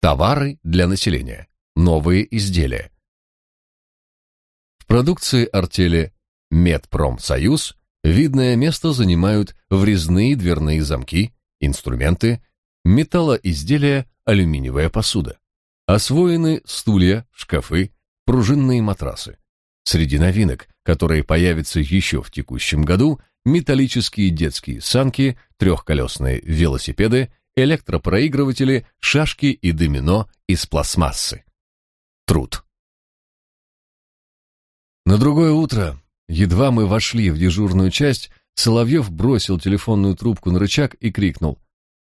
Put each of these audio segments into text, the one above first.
Товары для населения. Новые изделия. В продукции артели Медпромсоюз видное место занимают врезные дверные замки, инструменты, металлоизделия, алюминиевая посуда. Освоены стулья, шкафы, пружинные матрасы. Среди новинок, которые появятся еще в текущем году, металлические детские санки, трехколесные велосипеды, электропроигрыватели, шашки и домино из пластмассы. Труд. На другое утро, едва мы вошли в дежурную часть, Соловьев бросил телефонную трубку на рычаг и крикнул.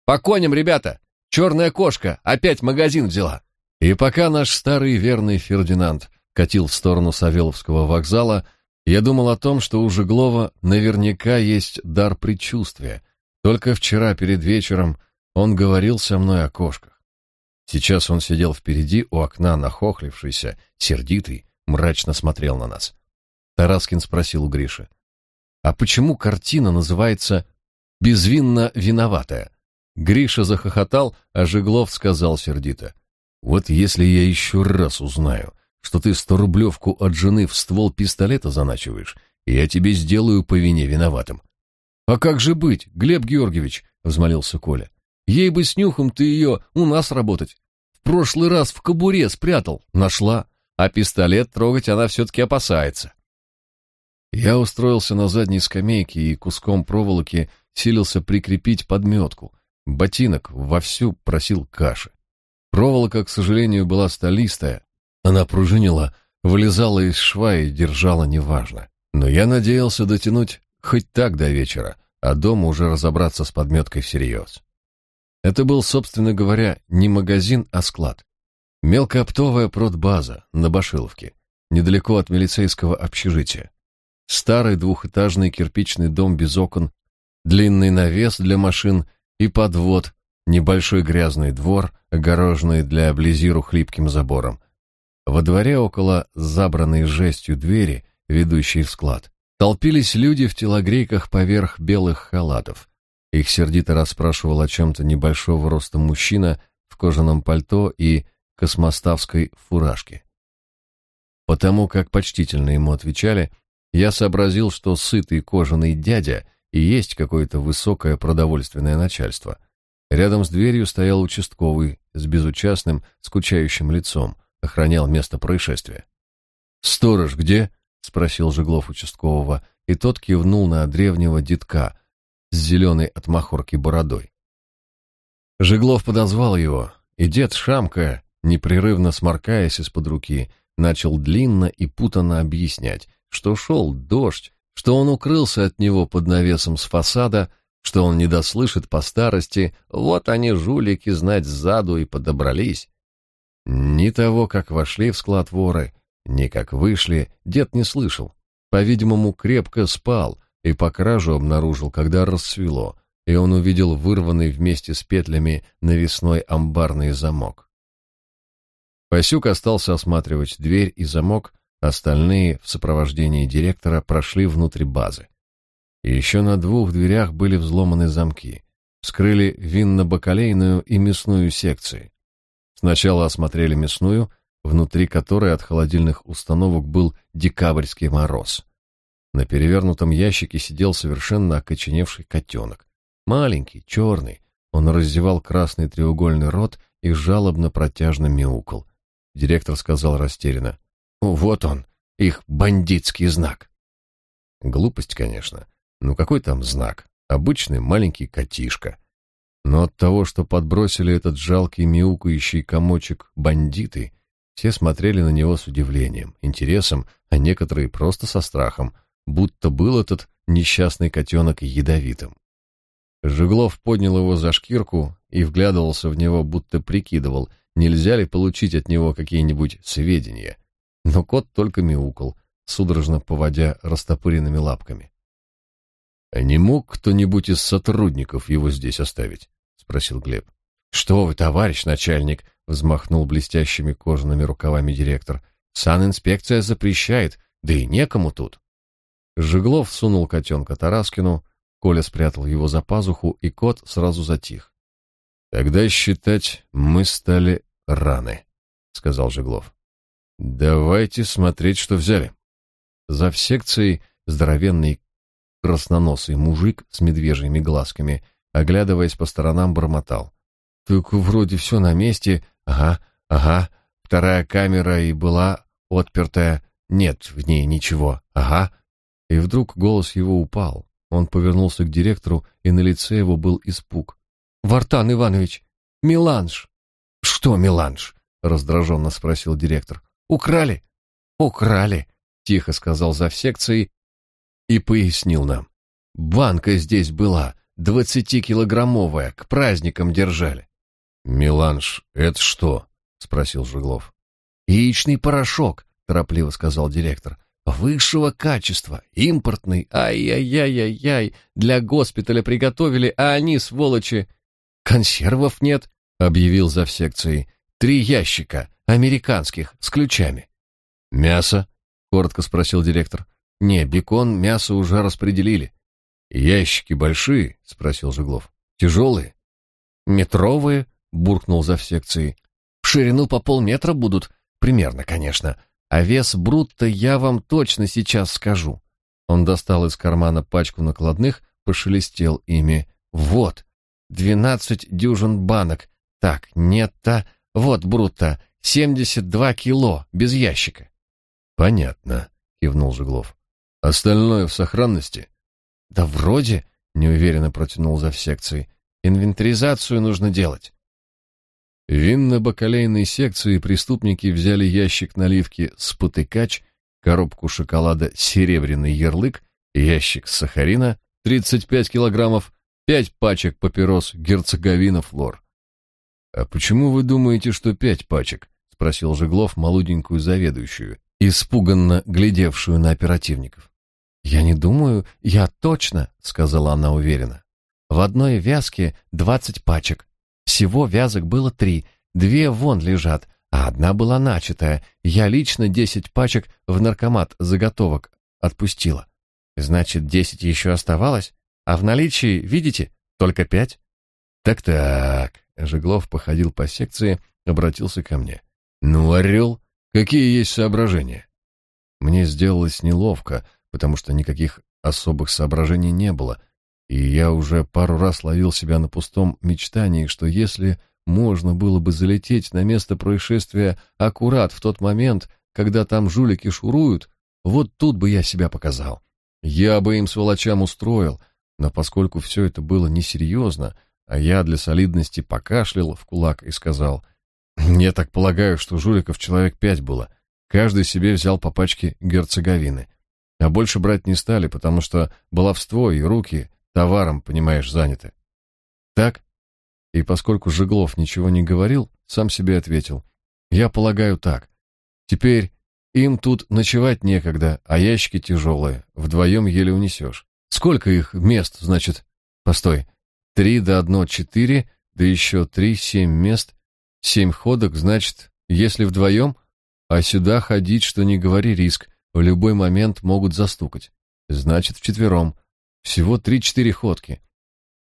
«По коням, ребята! Черная кошка опять магазин взяла!» И пока наш старый верный Фердинанд катил в сторону Савеловского вокзала, я думал о том, что у Жеглова наверняка есть дар предчувствия. Только вчера перед вечером он говорил со мной о кошках. Сейчас он сидел впереди у окна, нахохлившийся, сердитый, мрачно смотрел на нас. Тараскин спросил у Гриши, «А почему картина называется «Безвинно виноватая»?» Гриша захохотал, а Жеглов сказал сердито, «Вот если я еще раз узнаю, что ты сторублевку от жены в ствол пистолета заначиваешь, я тебе сделаю по вине виноватым». «А как же быть, Глеб Георгиевич?» — взмолился Коля. «Ей бы с нюхом ты ее у нас работать. В прошлый раз в кобуре спрятал, нашла, а пистолет трогать она все-таки опасается». Я устроился на задней скамейке и куском проволоки силился прикрепить подметку. Ботинок вовсю просил каши. Проволока, к сожалению, была столистая. Она пружинила, вылезала из шва и держала неважно. Но я надеялся дотянуть хоть так до вечера, а дома уже разобраться с подметкой всерьез. Это был, собственно говоря, не магазин, а склад. Мелкооптовая продбаза на Башиловке, недалеко от милицейского общежития. Старый двухэтажный кирпичный дом без окон, длинный навес для машин и подвод, небольшой грязный двор, огороженный для близиру хлипким забором. Во дворе около забранной жестью двери, ведущей в склад, толпились люди в телогрейках поверх белых халатов. Их сердито расспрашивал о чем-то небольшого роста мужчина в кожаном пальто и космоставской фуражке. Потому как почтительно ему отвечали, я сообразил, что сытый кожаный дядя и есть какое-то высокое продовольственное начальство. Рядом с дверью стоял участковый с безучастным, скучающим лицом, охранял место происшествия. «Сторож где?» — спросил Жеглов участкового, и тот кивнул на древнего детка с зеленой от махорки бородой. Жеглов подозвал его, и дед, шамкая, непрерывно сморкаясь из-под руки, начал длинно и путанно объяснять, что шел дождь, что он укрылся от него под навесом с фасада, что он не дослышит по старости, вот они, жулики, знать сзаду и подобрались. Ни того, как вошли в склад воры, ни как вышли, дед не слышал. По-видимому, крепко спал и по кражу обнаружил, когда рассвело, и он увидел вырванный вместе с петлями навесной амбарный замок. Пасюк остался осматривать дверь и замок, Остальные в сопровождении директора прошли внутрь базы. И еще на двух дверях были взломаны замки. Вскрыли винно-бакалейную и мясную секции. Сначала осмотрели мясную, внутри которой от холодильных установок был декабрьский мороз. На перевернутом ящике сидел совершенно окоченевший котенок. Маленький, черный. Он раздевал красный треугольный рот и жалобно протяжно мяукал. Директор сказал растерянно. Вот он, их бандитский знак. Глупость, конечно. Ну какой там знак? Обычный маленький котишка. Но от того, что подбросили этот жалкий мяукающий комочек бандиты, все смотрели на него с удивлением, интересом, а некоторые просто со страхом, будто был этот несчастный котенок ядовитым. Жеглов поднял его за шкирку и вглядывался в него, будто прикидывал, нельзя ли получить от него какие-нибудь сведения но кот только мяукал, судорожно поводя растопыренными лапками. — А не мог кто-нибудь из сотрудников его здесь оставить? — спросил Глеб. — Что вы, товарищ начальник! — взмахнул блестящими кожаными рукавами директор. — Санинспекция запрещает, да и некому тут. Жиглов сунул котенка Тараскину, Коля спрятал его за пазуху, и кот сразу затих. Тогда считать, мы стали раны, сказал Жеглов. Давайте смотреть, что взяли. За секцией здоровенный красноносый мужик с медвежьими глазками, оглядываясь по сторонам, бормотал. «Так вроде все на месте. Ага, ага. Вторая камера и была отпертая. Нет в ней ничего. Ага». И вдруг голос его упал. Он повернулся к директору, и на лице его был испуг. «Вартан Иванович, меланж!» «Что меланж?» — раздраженно спросил директор. «Украли?» «Украли», — тихо сказал зав секцией и пояснил нам. «Банка здесь была, двадцатикилограммовая, к праздникам держали». «Меланж — это что?» — спросил Жиглов. «Яичный порошок», — торопливо сказал директор. «Высшего качества, импортный, ай-яй-яй-яй-яй, для госпиталя приготовили, а они, сволочи...» «Консервов нет», — объявил зав секцией. «Три ящика, американских, с ключами». «Мясо?» — коротко спросил директор. «Не, бекон, мясо уже распределили». «Ящики большие?» — спросил Жиглов. «Тяжелые?» «Метровые», — буркнул зав секцией. «В ширину по полметра будут, примерно, конечно. А вес брутто я вам точно сейчас скажу». Он достал из кармана пачку накладных, пошелестел ими. «Вот, двенадцать дюжин банок. Так, нет-то, вот брутто, семьдесят два кило, без ящика». «Понятно», — кивнул Жиглов. «Остальное в сохранности?» «Да вроде», — неуверенно протянул за секцией. «Инвентаризацию нужно делать». Винно-бакалейной секции преступники взяли ящик наливки «Спотыкач», коробку шоколада «Серебряный ярлык», ящик сахарина 35 килограммов, пять пачек папирос «Герцеговина Флор». «А почему вы думаете, что пять пачек?» — спросил Жеглов молоденькую заведующую, испуганно глядевшую на оперативников. «Я не думаю, я точно», — сказала она уверенно. «В одной вязке двадцать пачек. Всего вязок было три, две вон лежат, а одна была начатая. Я лично десять пачек в наркомат заготовок отпустила. Значит, десять еще оставалось, а в наличии, видите, только пять?» «Так-так», — Жеглов походил по секции, обратился ко мне. «Ну, орел, какие есть соображения?» Мне сделалось неловко, — потому что никаких особых соображений не было, и я уже пару раз ловил себя на пустом мечтании, что если можно было бы залететь на место происшествия аккурат в тот момент, когда там жулики шуруют, вот тут бы я себя показал. Я бы им сволочам устроил, но поскольку все это было несерьезно, а я для солидности покашлял в кулак и сказал, «Я так полагаю, что жуликов человек пять было. Каждый себе взял по пачке герцоговины. А больше брать не стали, потому что баловство и руки товаром, понимаешь, заняты. Так? И поскольку Жеглов ничего не говорил, сам себе ответил. Я полагаю так. Теперь им тут ночевать некогда, а ящики тяжелые, вдвоем еле унесешь. Сколько их мест, значит? Постой. Три до одно четыре, да еще три, семь мест. Семь ходок, значит, если вдвоем, а сюда ходить, что не говори, риск. В любой момент могут застукать. Значит, вчетвером. Всего три-четыре ходки.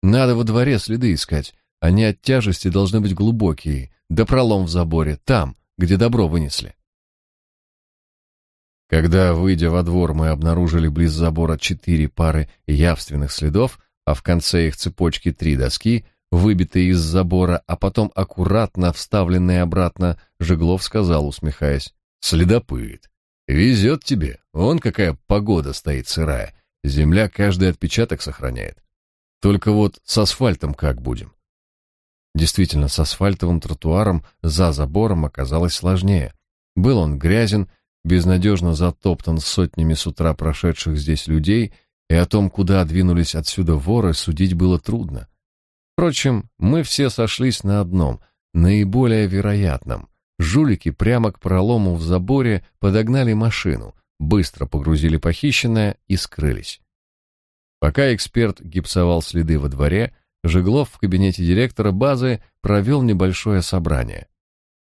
Надо во дворе следы искать. Они от тяжести должны быть глубокие. Да пролом в заборе, там, где добро вынесли. Когда, выйдя во двор, мы обнаружили близ забора четыре пары явственных следов, а в конце их цепочки три доски, выбитые из забора, а потом аккуратно вставленные обратно, Жеглов сказал, усмехаясь, «Следопыт. Везет тебе. Вон какая погода стоит сырая. Земля каждый отпечаток сохраняет. Только вот с асфальтом как будем? Действительно, с асфальтовым тротуаром за забором оказалось сложнее. Был он грязен, безнадежно затоптан сотнями с утра прошедших здесь людей, и о том, куда двинулись отсюда воры, судить было трудно. Впрочем, мы все сошлись на одном, наиболее вероятном. Жулики прямо к пролому в заборе подогнали машину, быстро погрузили похищенное и скрылись. Пока эксперт гипсовал следы во дворе, Жеглов в кабинете директора базы провел небольшое собрание.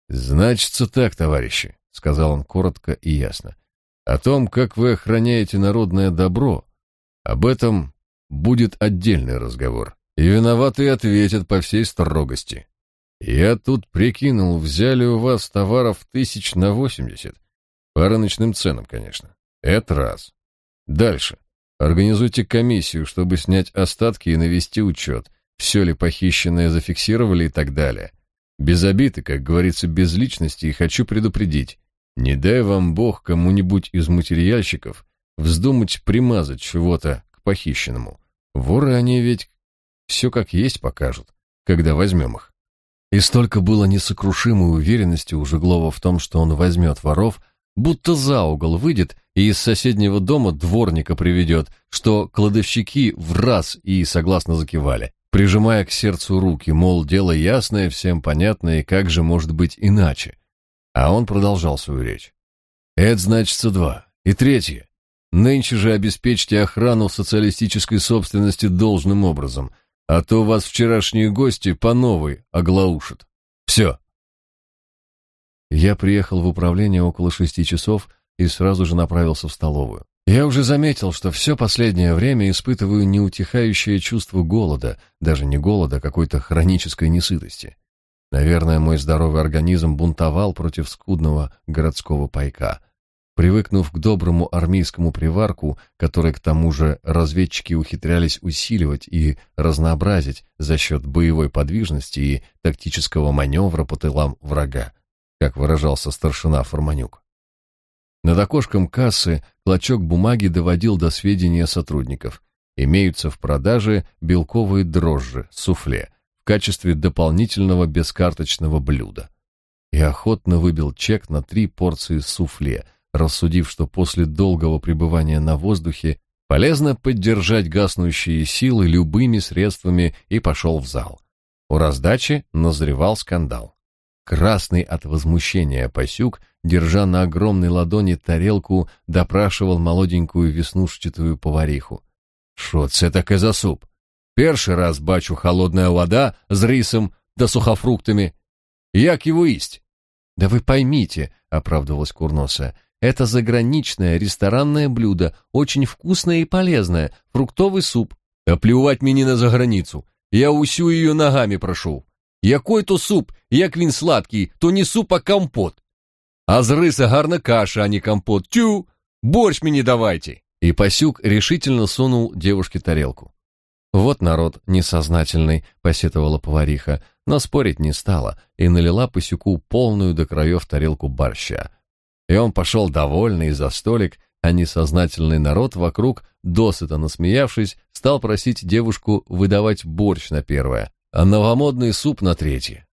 «Значится так, товарищи», — сказал он коротко и ясно. «О том, как вы охраняете народное добро, об этом будет отдельный разговор, и виноватые ответят по всей строгости. Я тут прикинул, взяли у вас товаров тысяч на восемьдесят. По рыночным ценам, конечно. Это раз. Дальше. Организуйте комиссию, чтобы снять остатки и навести учет, все ли похищенное зафиксировали и так далее. Без обиды, как говорится, без личности, и хочу предупредить. Не дай вам Бог кому-нибудь из материальщиков вздумать примазать чего-то к похищенному. Воры они ведь все как есть покажут, когда возьмем их. И столько было несокрушимой уверенности у Жеглова в том, что он возьмет воров, будто за угол выйдет и из соседнего дома дворника приведет, что кладовщики в раз и согласно закивали, прижимая к сердцу руки, мол, дело ясное, всем понятное, и как же может быть иначе. А он продолжал свою речь. Это значится два. И третье. Нынче же обеспечьте охрану социалистической собственности должным образом – а то вас вчерашние гости по новой оглаушат. Все. Я приехал в управление около шести часов и сразу же направился в столовую. Я уже заметил, что все последнее время испытываю неутихающее чувство голода, даже не голода, а какой-то хронической несытости. Наверное, мой здоровый организм бунтовал против скудного городского пайка — Привыкнув к доброму армейскому приварку, который к тому же разведчики ухитрялись усиливать и разнообразить за счет боевой подвижности и тактического маневра по тылам врага, как выражался старшина Форманюк. Над окошком кассы клочок бумаги доводил до сведения сотрудников. Имеются в продаже белковые дрожжи, суфле, в качестве дополнительного бескарточного блюда. И охотно выбил чек на три порции суфле, рассудив, что после долгого пребывания на воздухе полезно поддержать гаснущие силы любыми средствами и пошел в зал. У раздачи назревал скандал. Красный от возмущения Пасюк, держа на огромной ладони тарелку, допрашивал молоденькую веснушчатую повариху. «Шо це таке за суп? Перший раз бачу холодная вода с рисом да сухофруктами. Як его есть?» «Да вы поймите», — оправдывалась Курноса, это заграничное ресторанное блюдо, очень вкусное и полезное, фруктовый суп. А плювать мені на заграницу. Я усю ее ногами прошу. Якой то суп, як він сладкий, то не суп, а компот. А з риса гарна каша, а не компот. Тю, борщ мне давайте. И Пасюк решительно сунул девушке тарелку. Вот народ несознательный, посетовала повариха, но спорить не стала и налила Пасюку полную до краев тарелку борща. И он пошел довольный за столик, а несознательный народ вокруг, досыта насмеявшись, стал просить девушку выдавать борщ на первое, а новомодный суп на третье.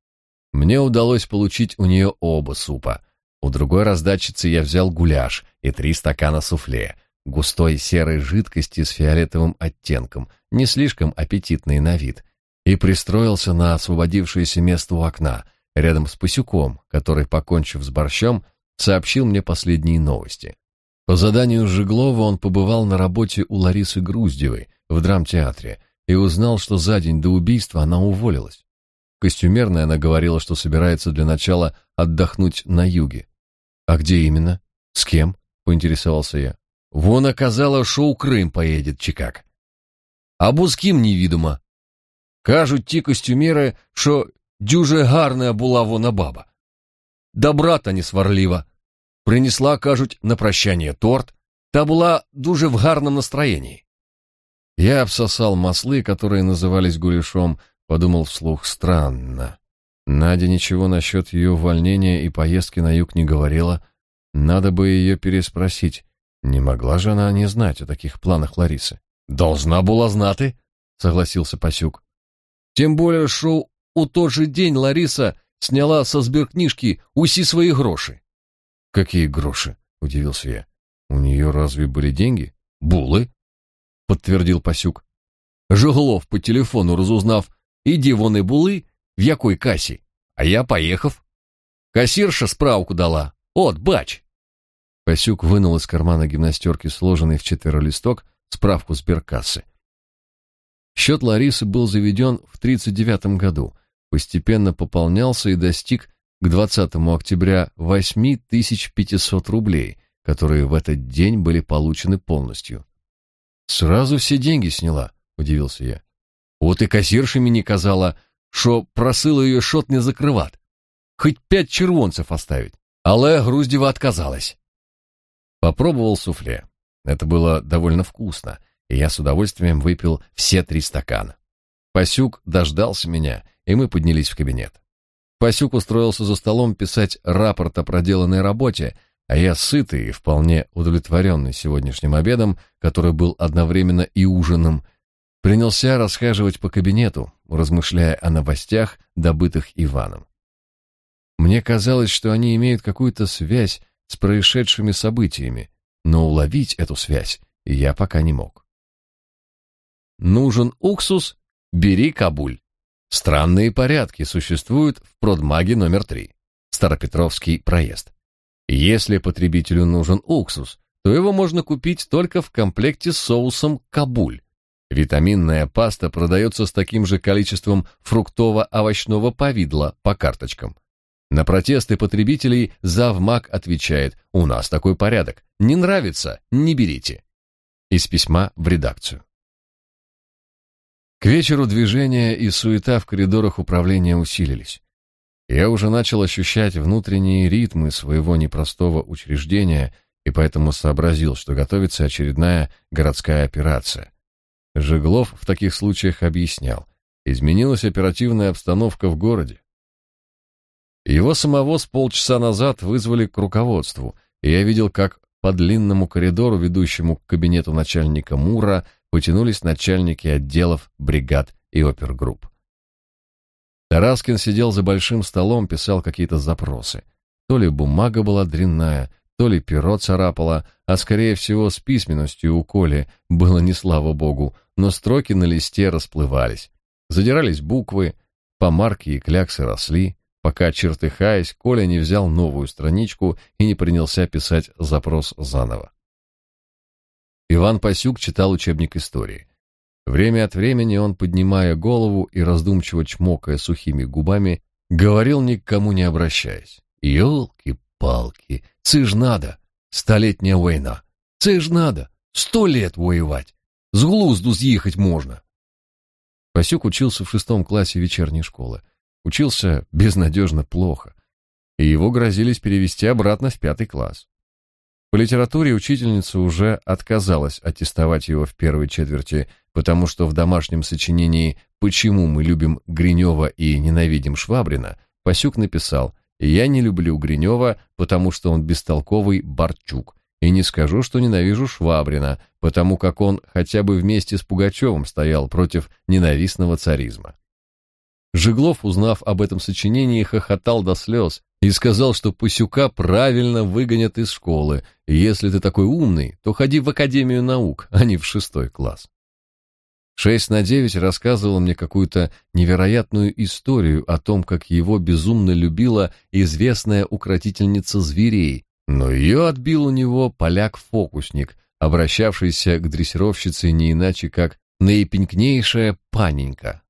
Мне удалось получить у нее оба супа. У другой раздатчицы я взял гуляш и три стакана суфле, густой серой жидкости с фиолетовым оттенком, не слишком аппетитный на вид, и пристроился на освободившееся место у окна, рядом с Пасюком, который, покончив с борщом, сообщил мне последние новости. По заданию Жиглова он побывал на работе у Ларисы Груздевой в драмтеатре и узнал, что за день до убийства она уволилась. Костюмерная она говорила, что собирается для начала отдохнуть на юге. А где именно? С кем? поинтересовался я. Вон оказала, что у Крым поедет Чикаг. Або з ким невідомо. Кажуть ті костюмери, що дюже гарна була вона баба. Да брата не сварлива. Принесла, кажуть, на прощання торт, та була дуже в гарном настроении. Я обсосал маслы, которые назывались гуляшом, подумал вслух странно. Надя ничего насчет ее увольнения и поездки на юг не говорила. Надо бы ее переспросить. Не могла же она не знать о таких планах Ларисы. Должна была знати, согласился Пасюк. Тем более, что у тот же день Лариса сняла со сберкнижки уси свои гроши. Какие гроши? удивился я. У нее разве были деньги? Булы, подтвердил Пасюк. Жиглов по телефону разузнав, иди вон и були, в якой кассе, а я поехав. Кассирша справку дала. От, бач. Пасюк вынул из кармана гимнастерки сложенный в четверо листок, справку сберкассы. Счет Ларисы был заведен в 39 году, постепенно пополнялся и достиг к 20 октября 8500 рублей, которые в этот день были получены полностью. «Сразу все деньги сняла», — удивился я. «Вот и кассиршами не казала, что просила ее шот не закрывать. Хоть пять червонцев оставить. Але Груздева отказалась. Попробовал суфле. Это было довольно вкусно, и я с удовольствием выпил все три стакана. Пасюк дождался меня, и мы поднялись в кабинет. Пасюк устроился за столом писать рапорт о проделанной работе, а я сытый и вполне удовлетворенный сегодняшним обедом, который был одновременно и ужином, принялся расхаживать по кабинету, размышляя о новостях, добытых Иваном. Мне казалось, что они имеют какую-то связь с происшедшими событиями, но уловить эту связь я пока не мог. Нужен уксус, бери кабуль. Странные порядки существуют в продмаге номер 3, Старопетровский проезд. Если потребителю нужен уксус, то его можно купить только в комплекте с соусом кабуль. Витаминная паста продается с таким же количеством фруктово-овощного повидла по карточкам. На протесты потребителей завмак отвечает «У нас такой порядок. Не нравится? Не берите». Из письма в редакцию. К вечеру движение и суета в коридорах управления усилились. Я уже начал ощущать внутренние ритмы своего непростого учреждения и поэтому сообразил, что готовится очередная городская операция. Жеглов в таких случаях объяснял, изменилась оперативная обстановка в городе. Его самого с полчаса назад вызвали к руководству, и я видел, как по длинному коридору, ведущему к кабинету начальника МУРа, потянулись начальники отделов, бригад и опергрупп. Тараскин сидел за большим столом, писал какие-то запросы. То ли бумага была дрянная, то ли перо царапало, а скорее всего с письменностью у Коли было не слава богу, но строки на листе расплывались. Задирались буквы, помарки и кляксы росли, пока, чертыхаясь, Коля не взял новую страничку и не принялся писать запрос заново. Иван Пасюк читал учебник истории. Время от времени он, поднимая голову и раздумчиво чмокая сухими губами, говорил ни к кому не обращаясь. «Елки-палки, це ж надо, столетняя война, це ж надо, сто лет воевать, с глузду съехать можно». Пасюк учился в шестом классе вечерней школы. Учился безнадежно плохо, и его грозились перевести обратно в пятый класс. По литературе учительница уже отказалась аттестовать его в первой четверти, потому что в домашнем сочинении «Почему мы любим Гринева и ненавидим Швабрина» Пасюк написал «Я не люблю Гринева, потому что он бестолковый Барчук, и не скажу, что ненавижу Швабрина, потому как он хотя бы вместе с Пугачевым стоял против ненавистного царизма». Жиглов, узнав об этом сочинении, хохотал до слез и сказал, что Пусюка правильно выгонят из школы, и если ты такой умный, то ходи в Академию наук, а не в шестой класс. Шесть на девять рассказывал мне какую-то невероятную историю о том, как его безумно любила известная укротительница зверей, но ее отбил у него поляк-фокусник, обращавшийся к дрессировщице не иначе, как наипенькнейшая паненька.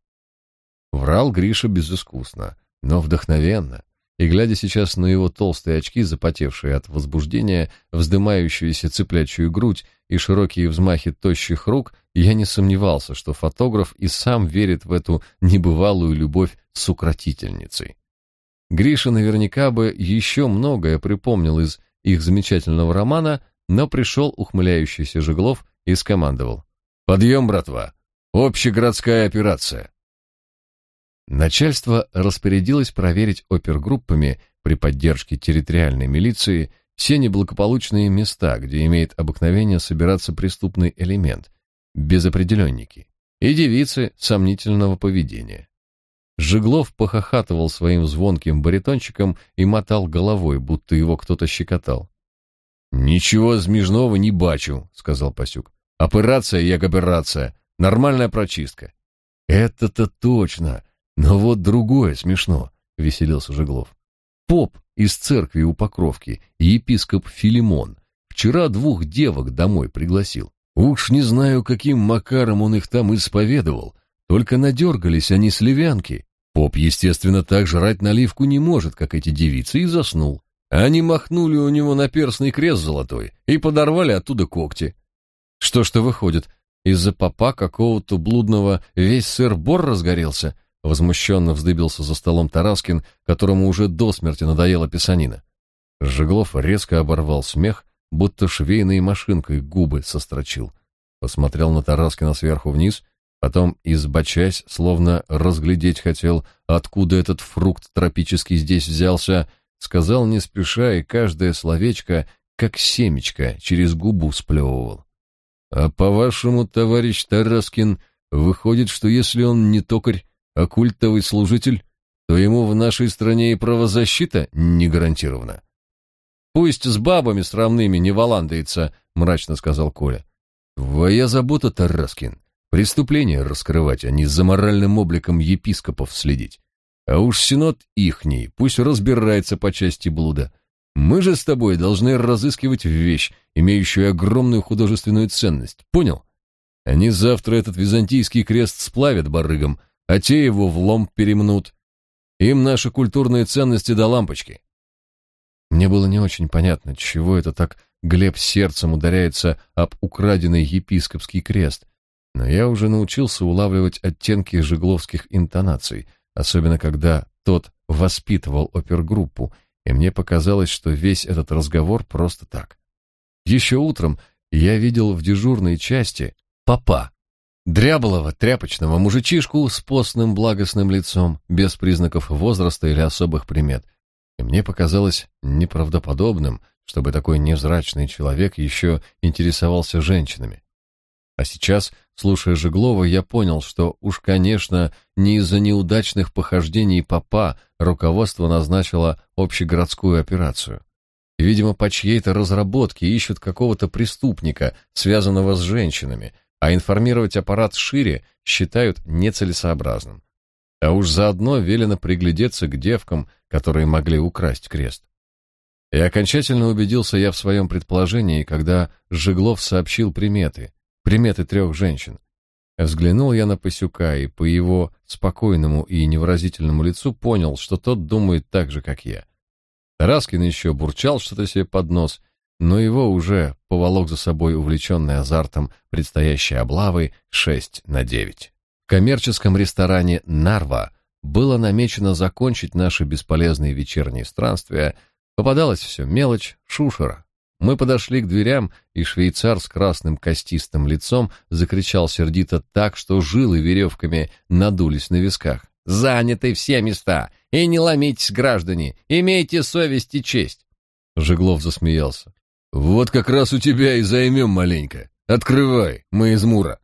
Врал Гриша безыскусно, но вдохновенно, и, глядя сейчас на его толстые очки, запотевшие от возбуждения, вздымающуюся цыплячью грудь и широкие взмахи тощих рук, я не сомневался, что фотограф и сам верит в эту небывалую любовь с укротительницей. Гриша наверняка бы еще многое припомнил из их замечательного романа, но пришел ухмыляющийся Жеглов и скомандовал. «Подъем, братва! Общегородская операция!» Начальство распорядилось проверить опергруппами при поддержке территориальной милиции все неблагополучные места, где имеет обыкновение собираться преступный элемент, безопределенники, и девицы сомнительного поведения. Жиглов похохатывал своим звонким баритончиком и мотал головой, будто его кто-то щекотал. «Ничего змежного не бачу», — сказал Пасюк. «Операция як операция. Нормальная прочистка». «Это-то точно. Но вот другое смешно, веселился Жеглов. Поп из церкви у Покровки и епископ Филимон вчера двух девок домой пригласил. Уж не знаю, каким макаром он их там исповедовал, только надергались они сливянки. Поп, естественно, так жрать наливку не может, как эти девицы, и заснул. Они махнули у него на перстный крест золотой и подорвали оттуда когти. Что ж-то выходит, из-за попа какого-то блудного весь сыр-бор разгорелся, возмущенно вздыбился за столом Тараскин, которому уже до смерти надоела писанина. Жеглов резко оборвал смех, будто швейной машинкой губы сострочил. Посмотрел на Тараскина сверху вниз, потом, избочась, словно разглядеть хотел, откуда этот фрукт тропический здесь взялся, сказал не спеша, и каждое словечко, как семечко, через губу сплевывал. А по-вашему, товарищ Тараскин, выходит, что если он не токарь, а культовый служитель, то ему в нашей стране и правозащита не гарантирована. Пусть с бабами сравными не валандается, мрачно сказал Коля. Твоя забота, Тараскин, преступления раскрывать, а не за моральным обликом епископов следить. А уж синод ихний, пусть разбирается по части блуда. Мы же с тобой должны разыскивать вещь, имеющую огромную художественную ценность. Понял? Они завтра этот византийский крест сплавят барыгам, а те его в лом перемнут. Им наши культурные ценности до лампочки. Мне было не очень понятно, чего это так Глеб сердцем ударяется об украденный епископский крест, но я уже научился улавливать оттенки жигловских интонаций, особенно когда тот воспитывал опергруппу, и мне показалось, что весь этот разговор просто так. Еще утром я видел в дежурной части папа, дряблого тряпочного мужичишку с постным благостным лицом, без признаков возраста или особых примет, и мне показалось неправдоподобным, чтобы такой невзрачный человек еще интересовался женщинами. А сейчас, слушая Жеглова, я понял, что уж, конечно, не из-за неудачных похождений папа руководство назначило общегородскую операцию. Видимо, по чьей-то разработке ищут какого-то преступника, связанного с женщинами, а информировать аппарат шире считают нецелесообразным. А уж заодно велено приглядеться к девкам, которые могли украсть крест. И окончательно убедился я в своем предположении, когда Жиглов сообщил приметы, приметы трех женщин. Взглянул я на Пасюка и по его спокойному и невыразительному лицу понял, что тот думает так же, как я. Раскин еще бурчал что-то себе под нос, но его уже поволок за собой увлеченный азартом предстоящей облавы шесть на девять. В коммерческом ресторане «Нарва» было намечено закончить наши бесполезные вечерние странствия. Попадалось все мелочь, шушера, мы подошли к дверям, и швейцар с красным костистым лицом закричал сердито так, что жилы веревками надулись на висках. «Заняты все места! И не ломитесь, граждане! Имейте совесть и честь!» Жеглов засмеялся. «Вот как раз у тебя и займем маленько. Открывай, мы из Мура».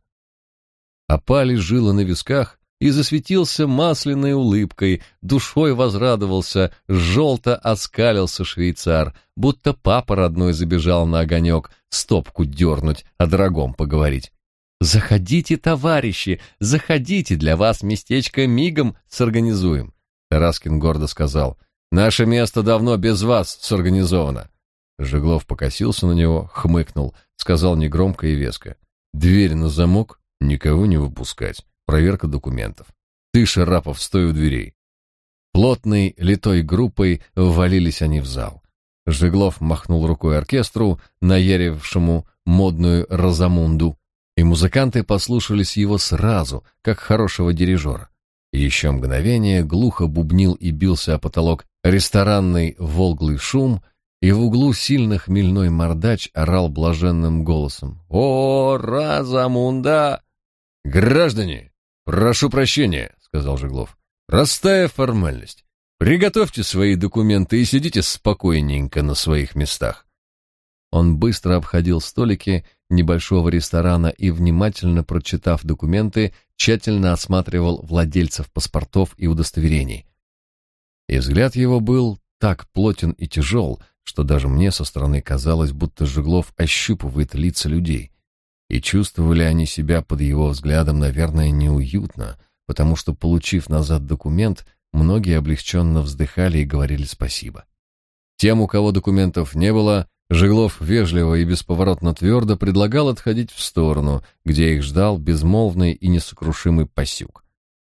Опали жилы на висках, и засветился масляной улыбкой, душой возрадовался, желто оскалился швейцар, будто папа родной забежал на огонек, стопку дернуть, о дорогом поговорить. «Заходите, товарищи, заходите, для вас местечко мигом сорганизуем», — Тараскин гордо сказал. «Наше место давно без вас сорганизовано». Жеглов покосился на него, хмыкнул, сказал негромко и веско. «Дверь на замок, никого не выпускать». Проверка документов. Ты, Шарапов, стой у дверей. Плотной, литой группой ввалились они в зал. Жиглов махнул рукой оркестру, наярившему модную Розамунду, и музыканты послушались его сразу, как хорошего дирижера. Еще мгновение глухо бубнил и бился о потолок ресторанный волглый шум, и в углу сильно хмельной мордач орал блаженным голосом. «О, Розамунда!» «Граждане, «Прошу прощения», — сказал Жеглов. «Простая формальность. Приготовьте свои документы и сидите спокойненько на своих местах». Он быстро обходил столики небольшого ресторана и, внимательно прочитав документы, тщательно осматривал владельцев паспортов и удостоверений. И взгляд его был так плотен и тяжел, что даже мне со стороны казалось, будто Жеглов ощупывает лица людей. И чувствовали они себя под его взглядом, наверное, неуютно, потому что, получив назад документ, многие облегченно вздыхали и говорили спасибо. Тем, у кого документов не было, Жеглов вежливо и бесповоротно твердо предлагал отходить в сторону, где их ждал безмолвный и несокрушимый Пасюк.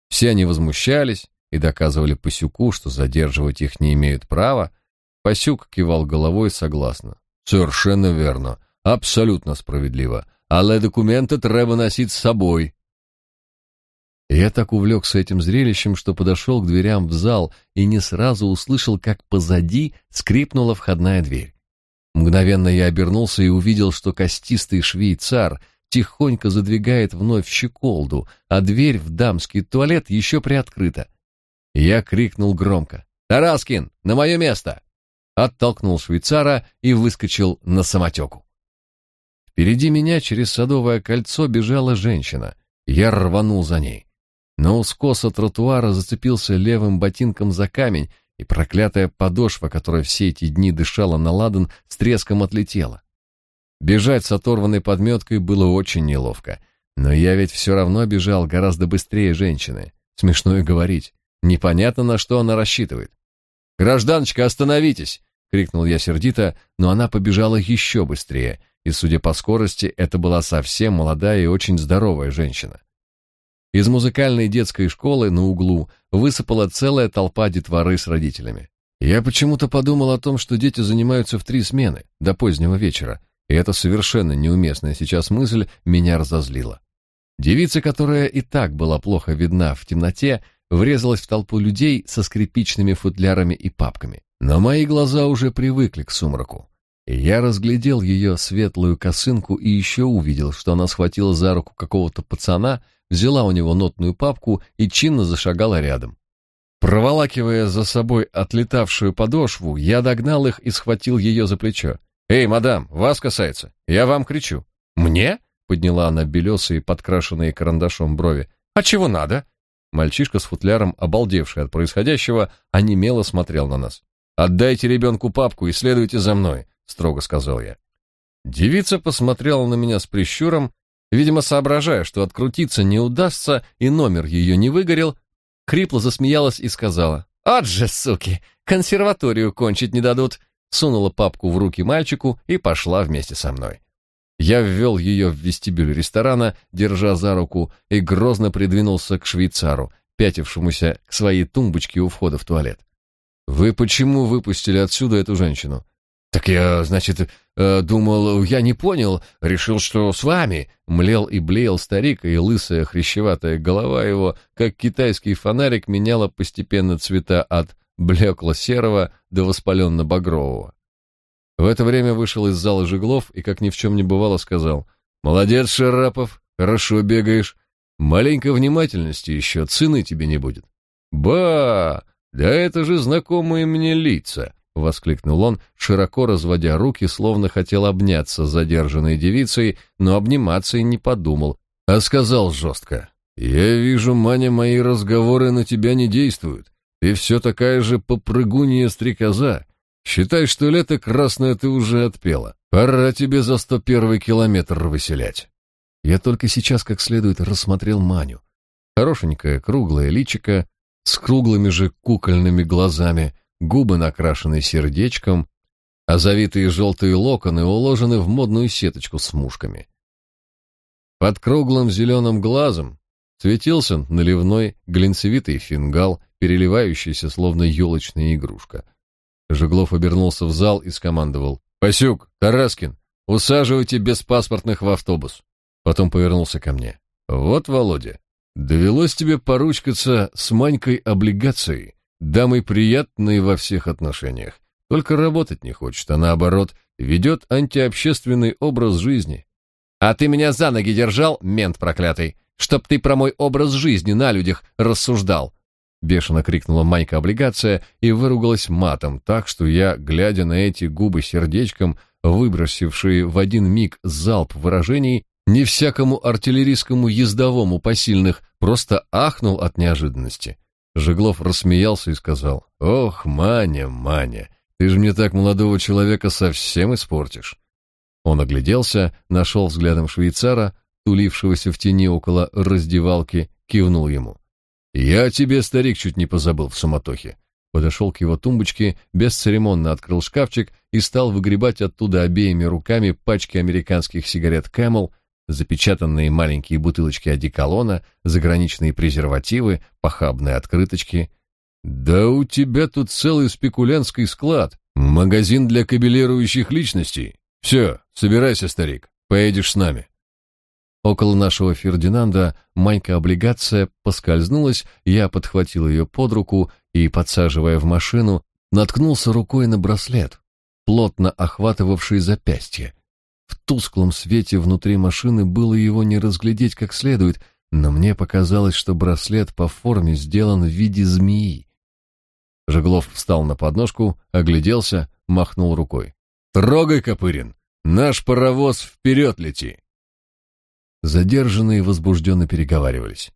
Все они возмущались и доказывали Пасюку, что задерживать их не имеют права. Пасюк кивал головой согласно. «Совершенно верно. Абсолютно справедливо але документи треба носити з собою. Я так увлекся этим зрелищем, что подошел к дверям в зал и не сразу услышал, как позади скрипнула входная дверь. Мгновенно я обернулся и увидел, что костистый швейцар тихонько задвигает вновь щеколду, а дверь в дамский туалет еще приоткрыта. Я крикнул громко. «Тараскин, на мое место!» Оттолкнул швейцара и выскочил на самотеку. Впереди меня через садовое кольцо бежала женщина. Я рванул за ней. Но у скоса тротуара зацепился левым ботинком за камень, и проклятая подошва, которая все эти дни дышала на ладан, с треском отлетела. Бежать с оторванной подметкой было очень неловко, но я ведь все равно бежал гораздо быстрее женщины. Смешно и говорить. Непонятно, на что она рассчитывает. «Гражданочка, остановитесь!» — крикнул я сердито, но она побежала еще быстрее, и, судя по скорости, это была совсем молодая и очень здоровая женщина. Из музыкальной детской школы на углу высыпала целая толпа детворы с родителями. Я почему-то подумал о том, что дети занимаются в три смены, до позднего вечера, и эта совершенно неуместная сейчас мысль меня разозлила. Девица, которая и так была плохо видна в темноте, врезалась в толпу людей со скрипичными футлярами и папками. Но мои глаза уже привыкли к сумраку. Я разглядел ее светлую косынку и еще увидел, что она схватила за руку какого-то пацана, взяла у него нотную папку и чинно зашагала рядом. Проволакивая за собой отлетавшую подошву, я догнал их и схватил ее за плечо. «Эй, мадам, вас касается. Я вам кричу». «Мне?» — подняла она белесые, подкрашенные карандашом брови. «А чего надо?» Мальчишка с футляром, обалдевший от происходящего, онемело смотрел на нас. «Отдайте ребенку папку и следуйте за мной строго сказал я. Девица посмотрела на меня с прищуром, видимо, соображая, что открутиться не удастся и номер ее не выгорел, хрипло засмеялась и сказала: "От же, суки, консерваторию кончить не дадут". Сунула папку в руки мальчику и пошла вместе со мной. Я ввел ее в вестибюль ресторана, держа за руку, и грозно придвинулся к швейцару, пятившемуся к своей тумбочке у входа в туалет. «Вы почему выпустили отсюда эту женщину? «Так я, значит, э, думал, я не понял, решил, что с вами». Млел и блеял старик, и лысая хрящеватая голова его, как китайский фонарик, меняла постепенно цвета от блекло-серого до воспаленно-багрового. В это время вышел из зала Жиглов и, как ни в чем не бывало, сказал, «Молодец, Шарапов, хорошо бегаешь. Маленько внимательности еще, цены тебе не будет». «Ба! Да это же знакомые мне лица!» — воскликнул он, широко разводя руки, словно хотел обняться с задержанной девицей, но обниматься и не подумал, а сказал жестко. «Я вижу, Маня, мои разговоры на тебя не действуют. Ты все такая же попрыгунья стрекоза. Считай, что лето красное ты уже отпела. Пора тебе за сто первый километр выселять». Я только сейчас как следует рассмотрел Маню. Хорошенькое круглое личико с круглыми же кукольными глазами — губы накрашены сердечком, а завитые желтые локоны уложены в модную сеточку с мушками. Под круглым зеленым глазом светился наливной глинцевитый фингал, переливающийся словно елочная игрушка. Жеглов обернулся в зал и скомандовал. «Пасюк, Тараскин, усаживайте беспаспортных в автобус». Потом повернулся ко мне. «Вот, Володя, довелось тебе поручкаться с Манькой облигацией. Дамой приятной во всех отношениях. Только работать не хочет, а наоборот, ведет антиобщественный образ жизни. А ты меня за ноги держал, мент проклятый, чтоб ты про мой образ жизни на людях рассуждал. Бешено крикнула Майка-облигация и выругалась матом, так что я, глядя на эти губы сердечком, выбросившие в один миг залп выражений, не всякому артиллерийскому ездовому посильных, просто ахнул от неожиданности. Жеглов рассмеялся и сказал, «Ох, Маня, Маня, ты же мне так молодого человека совсем испортишь». Он огляделся, нашел взглядом швейцара, тулившегося в тени около раздевалки, кивнул ему. «Я тебе, старик, чуть не позабыл в суматохе». Подошел к его тумбочке, бесцеремонно открыл шкафчик и стал выгребать оттуда обеими руками пачки американских сигарет Camel, запечатанные маленькие бутылочки одеколона, заграничные презервативы, похабные открыточки. «Да у тебя тут целый спекулянтский склад, магазин для кабелирующих личностей. Все, собирайся, старик, поедешь с нами». Около нашего Фердинанда Манька-облигация поскользнулась, я подхватил ее под руку и, подсаживая в машину, наткнулся рукой на браслет, плотно охватывавший запястье. В тусклом свете внутри машины было его не разглядеть как следует, но мне показалось, что браслет по форме сделан в виде змеи. Жеглов встал на подножку, огляделся, махнул рукой. «Трогай, Копырин! Наш паровоз вперед лети!» Задержанные возбужденно переговаривались.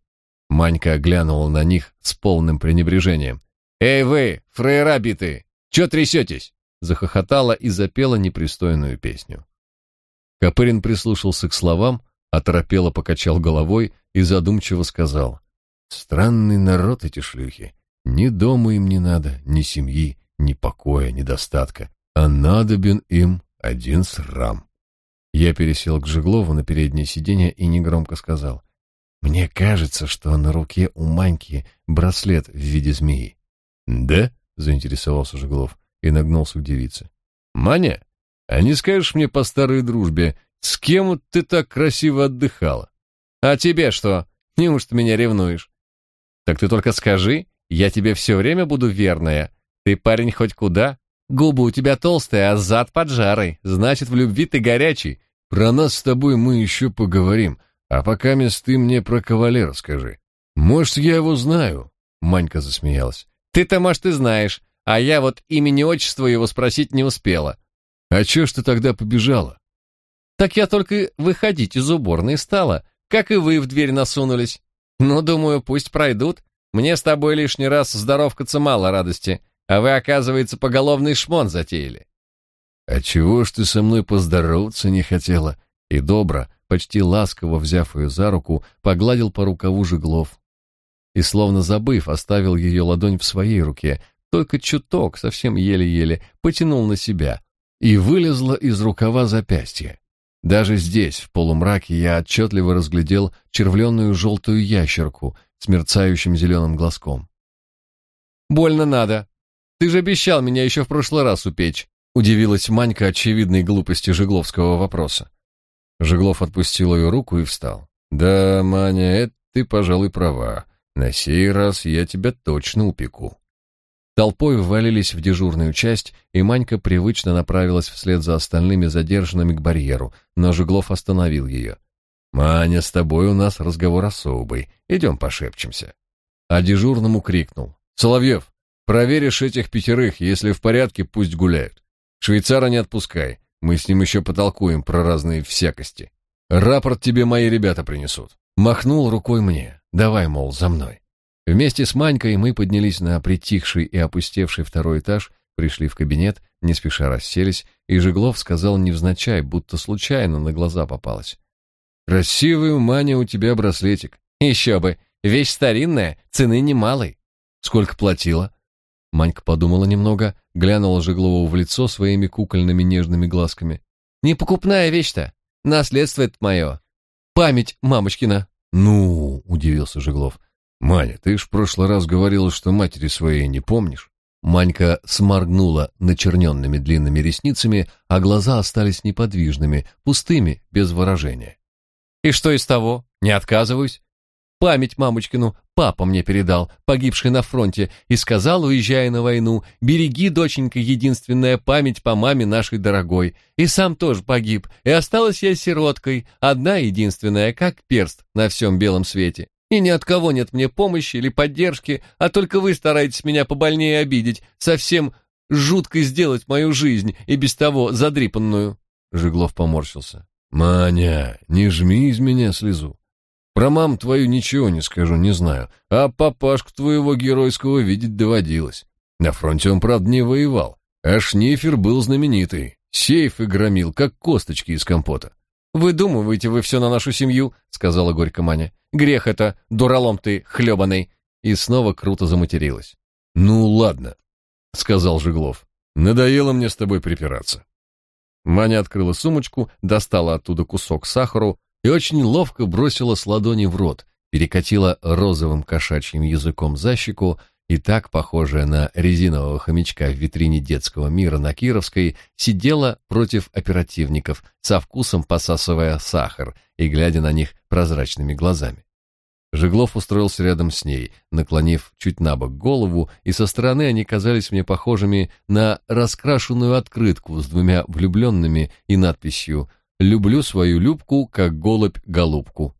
Манька оглянула на них с полным пренебрежением. «Эй вы, фраера битые, чё трясетесь?» Захохотала и запела непристойную песню. Копырин прислушался к словам, оторопело покачал головой и задумчиво сказал. «Странный народ эти шлюхи. Ни дома им не надо, ни семьи, ни покоя, ни достатка, а надобен им один срам». Я пересел к Жеглову на переднее сиденье и негромко сказал. «Мне кажется, что на руке у Маньки браслет в виде змеи». «Да?» — заинтересовался Жеглов и нагнулся к девице. «Маня, а не скажешь мне по старой дружбе, с кем ты так красиво отдыхала? А тебе что? Неужто меня ревнуешь? Так ты только скажи, я тебе все время буду верная. Ты парень хоть куда? Губы у тебя толстые, а зад поджарый. Значит, в любви ты горячий. Про нас с тобой мы еще поговорим. А пока мест ты мне про кавалера скажи. Может, я его знаю?» Манька засмеялась. «Ты-то, может, и знаешь, а я вот имени-отчество его спросить не успела. А чё ж ты тогда побежала? Так я только выходить из уборной стала, как и вы в дверь насунулись. Ну, думаю, пусть пройдут. Мне с тобой лишний раз здоровкаться мало радости, а вы, оказывается, поголовный шмон затеяли. А чего ж ты со мной поздороваться не хотела? И добро, почти ласково взяв ее за руку, погладил по рукаву Жеглов. И, словно забыв, оставил ее ладонь в своей руке, только чуток, совсем еле-еле, потянул на себя, и вылезла из рукава запястье. Даже здесь, в полумраке, я отчетливо разглядел червленную желтую ящерку с мерцающим зеленым глазком. «Больно надо. Ты же обещал меня еще в прошлый раз упечь», удивилась Манька очевидной глупости Жегловского вопроса. Жеглов отпустил ее руку и встал. «Да, Маня, это ты, пожалуй, права. На сей раз я тебя точно упеку». Толпой ввалились в дежурную часть, и Манька привычно направилась вслед за остальными задержанными к барьеру, но Жеглов остановил ее. «Маня, с тобой у нас разговор особый. Идем пошепчемся». А дежурному крикнул. «Соловьев, проверишь этих пятерых, если в порядке, пусть гуляют. Швейцара не отпускай, мы с ним еще потолкуем про разные всякости. Рапорт тебе мои ребята принесут». Махнул рукой мне. «Давай, мол, за мной». Вместе с Манькой мы поднялись на притихший и опустевший второй этаж, пришли в кабинет, не спеша расселись, и Жеглов сказал невзначай, будто случайно на глаза попалось. «Красивый у Маня у тебя браслетик». «Еще бы! Вещь старинная, цены немалой». «Сколько платила?» Манька подумала немного, глянула Жеглову в лицо своими кукольными нежными глазками. «Не покупная вещь-то. Наследство это мое. Память мамочкина». «Ну», — удивился Жеглов, — «Маня, ты ж в прошлый раз говорила, что матери своей не помнишь». Манька сморгнула начерненными длинными ресницами, а глаза остались неподвижными, пустыми, без выражения. «И что из того? Не отказываюсь. Память мамочкину папа мне передал, погибший на фронте, и сказал, уезжая на войну, «Береги, доченька, единственная память по маме нашей дорогой». И сам тоже погиб, и осталась я сироткой, одна единственная, как перст на всем белом свете. И ни от кого нет мне помощи или поддержки, а только вы стараетесь меня побольнее обидеть, совсем жутко сделать мою жизнь и без того задрипанную. Жиглов поморщился. Маня, не жми из меня слезу. Про мам твою ничего не скажу, не знаю, а папашку твоего геройского видеть доводилось. На фронте он, правда, не воевал, а Шнифер был знаменитый, сейфы громил, как косточки из компота. «Выдумываете вы все на нашу семью», — сказала горько Маня. «Грех это, дуралом ты, хлебаный!» И снова круто заматерилась. «Ну, ладно», — сказал Жиглов. «Надоело мне с тобой припираться». Маня открыла сумочку, достала оттуда кусок сахару и очень ловко бросила с ладони в рот, перекатила розовым кошачьим языком за щеку и так похожая на резинового хомячка в витрине детского мира на Кировской, сидела против оперативников, со вкусом посасывая сахар и глядя на них прозрачными глазами. Жеглов устроился рядом с ней, наклонив чуть на бок голову, и со стороны они казались мне похожими на раскрашенную открытку с двумя влюбленными и надписью «Люблю свою Любку, как голубь голубку».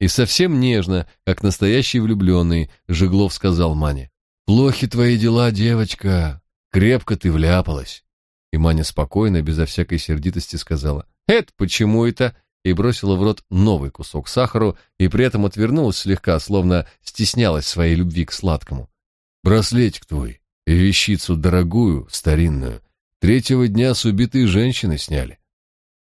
И совсем нежно, как настоящий влюбленный, Жеглов сказал Мане. «Плохи твои дела, девочка, крепко ты вляпалась». И Маня спокойно, безо всякой сердитости сказала. «Это почему это?» и бросила в рот новый кусок сахару и при этом отвернулась слегка, словно стеснялась своей любви к сладкому. «Браслетик твой вещицу дорогую, старинную, третьего дня с убитой женщины сняли».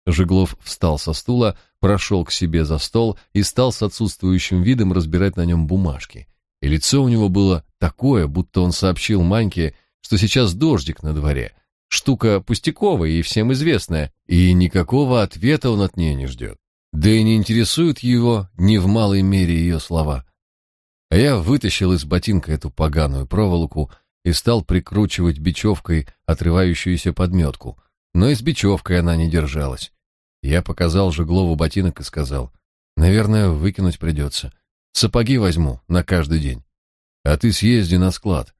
Жеглов встал со стула, прошел к себе за стол и стал с отсутствующим видом разбирать на нем бумажки. И лицо у него было такое, будто он сообщил Маньке, что сейчас дождик на дворе — Штука пустяковая и всем известная, и никакого ответа он от нее не ждет. Да и не интересуют его ни в малой мере ее слова. А я вытащил из ботинка эту поганую проволоку и стал прикручивать бечевкой отрывающуюся подметку, но и с бечевкой она не держалась. Я показал Жеглову ботинок и сказал, «Наверное, выкинуть придется. Сапоги возьму на каждый день. А ты съезди на склад.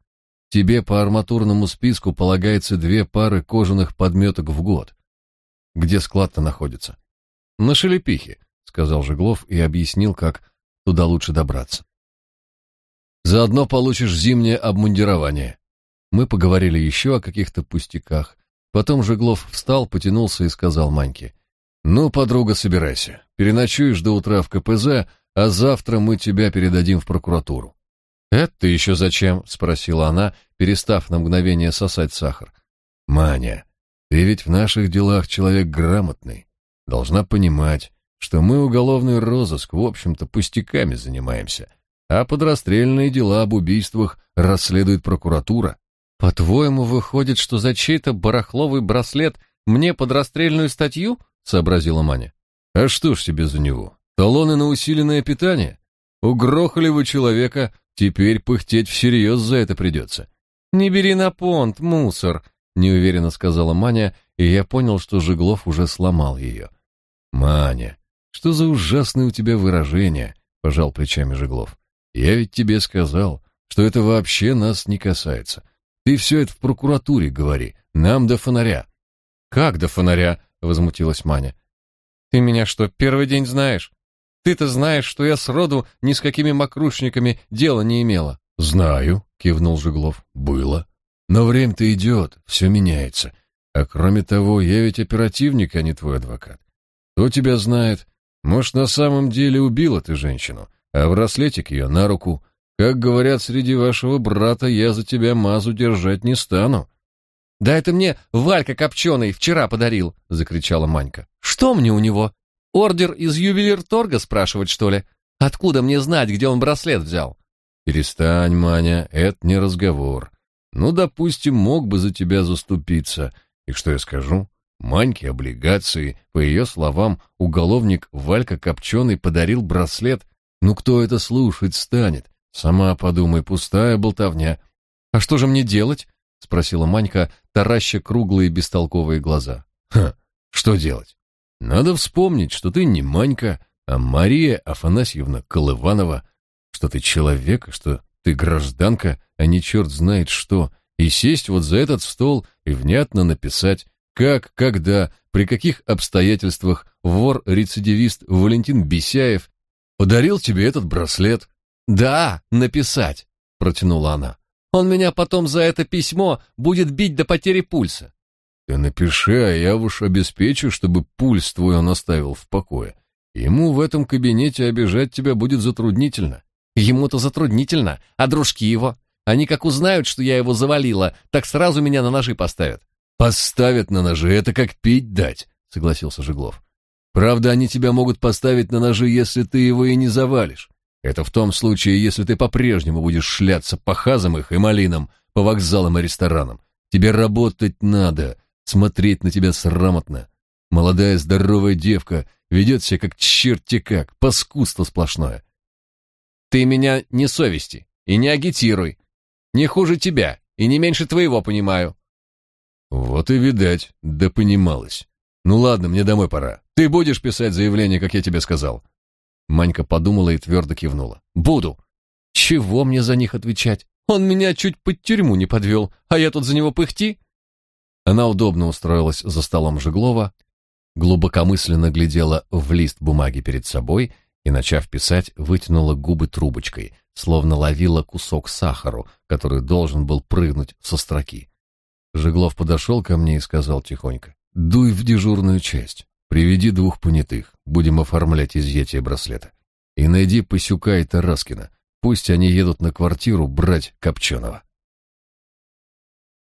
Тебе по арматурному списку полагается две пары кожаных подметок в год. Где склад-то находится? На Шелепихе, сказал Жеглов и объяснил, как туда лучше добраться. Заодно получишь зимнее обмундирование. Мы поговорили еще о каких-то пустяках. Потом Жеглов встал, потянулся и сказал Маньке: "Ну, подруга, собирайся. Переночуешь до утра в КПЗ, а завтра мы тебя передадим в прокуратуру. «Это еще зачем?» — спросила она, перестав на мгновение сосать сахар. «Маня, ты ведь в наших делах человек грамотный. Должна понимать, что мы уголовный розыск, в общем-то, пустяками занимаемся, а подрастрельные дела об убийствах расследует прокуратура. По-твоему, выходит, что за чей-то барахловый браслет мне подрастрельную статью?» — сообразила Маня. «А что ж тебе за него? Талоны на усиленное питание? Угрохали вы человека, Теперь пыхтеть всерьез за это придется. «Не бери на понт, мусор», — неуверенно сказала Маня, и я понял, что Жиглов уже сломал ее. «Маня, что за ужасное у тебя выражение?» — пожал плечами Жиглов. «Я ведь тебе сказал, что это вообще нас не касается. Ты все это в прокуратуре говори, нам до фонаря». «Как до фонаря?» — возмутилась Маня. «Ты меня что, первый день знаешь? Ты-то знаешь, что я сроду ни с какими мокрушниками дела не имела. Знаю, кивнул Жиглов. Было. Но время-то идет, все меняется. А кроме того, я ведь оперативник, а не твой адвокат. Кто тебя знает? Может, на самом деле убила ты женщину, а браслетик ее на руку. Как говорят среди вашего брата, я за тебя мазу держать не стану. Да это мне Валька Копченый вчера подарил, закричала Манька. Что мне у него? Ордер из ювелирторга спрашивать, что ли? Откуда мне знать, где он браслет взял? Перестань, Маня, это не разговор. Ну, допустим, мог бы за тебя заступиться. И что я скажу? Маньке облигации, по ее словам, уголовник Валька Копченый подарил браслет. Ну, кто это слушать станет? Сама подумай, пустая болтовня. А что же мне делать? Спросила Манька, тараща круглые бестолковые глаза. Ха, что делать? Надо вспомнить, что ты не Манька, а Мария Афанасьевна Колыванова, что ты человек, что ты гражданка, а не черт знает что, и сесть вот за этот стол и внятно написать, как, когда, при каких обстоятельствах вор-рецидивист Валентин Бесяев подарил тебе этот браслет. «Да, написать», — протянула она. «Он меня потом за это письмо будет бить до потери пульса. Ты напиши, а я уж обеспечу, чтобы пульс твой он оставил в покое. Ему в этом кабинете обижать тебя будет затруднительно. Ему-то затруднительно, а дружки его? Они как узнают, что я его завалила, так сразу меня на ножи поставят. Поставят на ножи, это как пить дать, согласился Жеглов. Правда, они тебя могут поставить на ножи, если ты его и не завалишь. Это в том случае, если ты по-прежнему будешь шляться по хазам их и малинам, по вокзалам и ресторанам. Тебе работать надо, Смотреть на тебя срамотно. Молодая здоровая девка ведет себя как черти как, паскудство сплошное. Ты меня не совести и не агитируй. Не хуже тебя и не меньше твоего понимаю. Вот и видать, да понималось. Ну ладно, мне домой пора. Ты будешь писать заявление, как я тебе сказал. Манька подумала и твердо кивнула. Буду. Чего мне за них отвечать? Он меня чуть под тюрьму не подвел, а я тут за него пыхти. Она удобно устроилась за столом Жеглова, глубокомысленно глядела в лист бумаги перед собой и, начав писать, вытянула губы трубочкой, словно ловила кусок сахару, который должен был прыгнуть со строки. Жеглов подошел ко мне и сказал тихонько, «Дуй в дежурную часть, приведи двух понятых, будем оформлять изъятие браслета, и найди Пасюка и Тараскина, пусть они едут на квартиру брать Копченого».